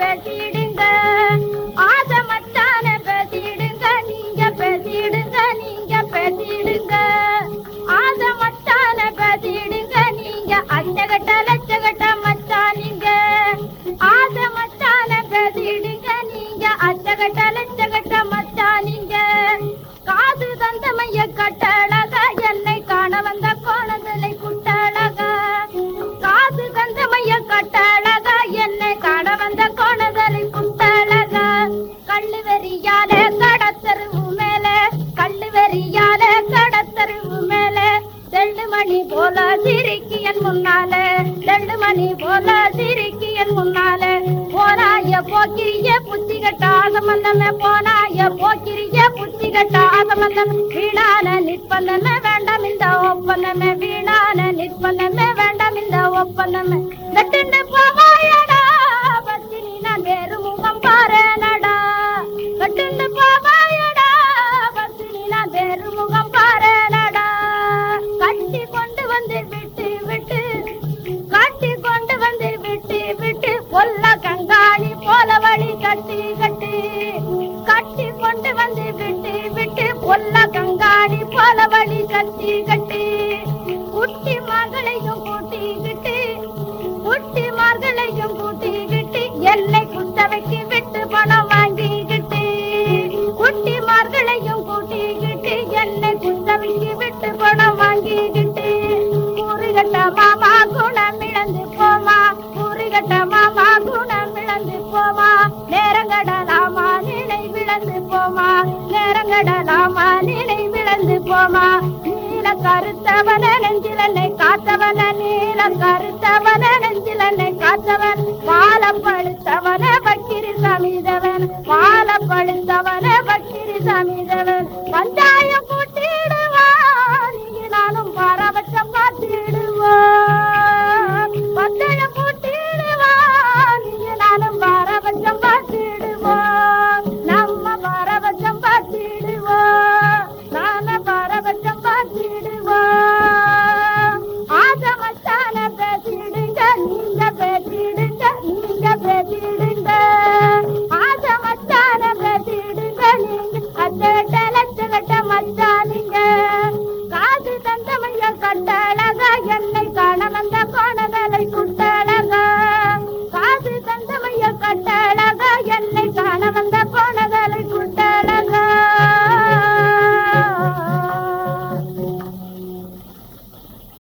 பேசிடுங்க. ஆசை மச்சான பேசிடுங்க. நீங்க பேசிடுங்க நீங்க பேசிடுங்க. ஆசை மச்சான பேசிடுங்க. நீங்க அண்டகட்டல என் முன்னால ரெண்டு மணி போல சிரிக்கி என் முன்னால. போனாய போக்கிரிய புத்தி கட்டாத மந்தமே போனாய போக்கிரிய புத்தி கட்டாத மந்தமே வீணான நிற்பந்தமே வேண்டாம் இந்த ஒப்பந்தமே வீணான நிற்பந்தமே வேண்டாம் இந்த ஒப்பந்தமே. நட்டுண்டு போவாயடா பத்தினி நான் வேறு முகம் பாரேனடா. நட்டுண்டு போவாயடா பத்தினி நான் வேறு முகம் பாரேனடா. கட்டி கொண்டு வந்து விட்டு கொல்ல கங்காணி போல வழி கட்டி கட்டி குட்டி மகளையும் கூட்டிக்கிட்டு குட்டி மகளையும் கூட்டிக்கிட்டு எல்லை குத்தவைக்கு விட்டு பணம் வாங்கிக்கிட்டு குட்டி மகளையும் கூட்டிக்கிட்டு எல்லை குத்தவைக்கு விட்டு பணம் வாங்கிக்கிட்டு ஒரு கட்டமா கருத்தவன நெஞ்சிலனை காத்தவன நீல கருத்தவன நெஞ்சிலனை காத்தவன். பாலப்படுத்தவன பக்கிரி சமீதவன். பாலப்படுத்தவன பக்கிரி சமீதவன். பஞ்சாயம்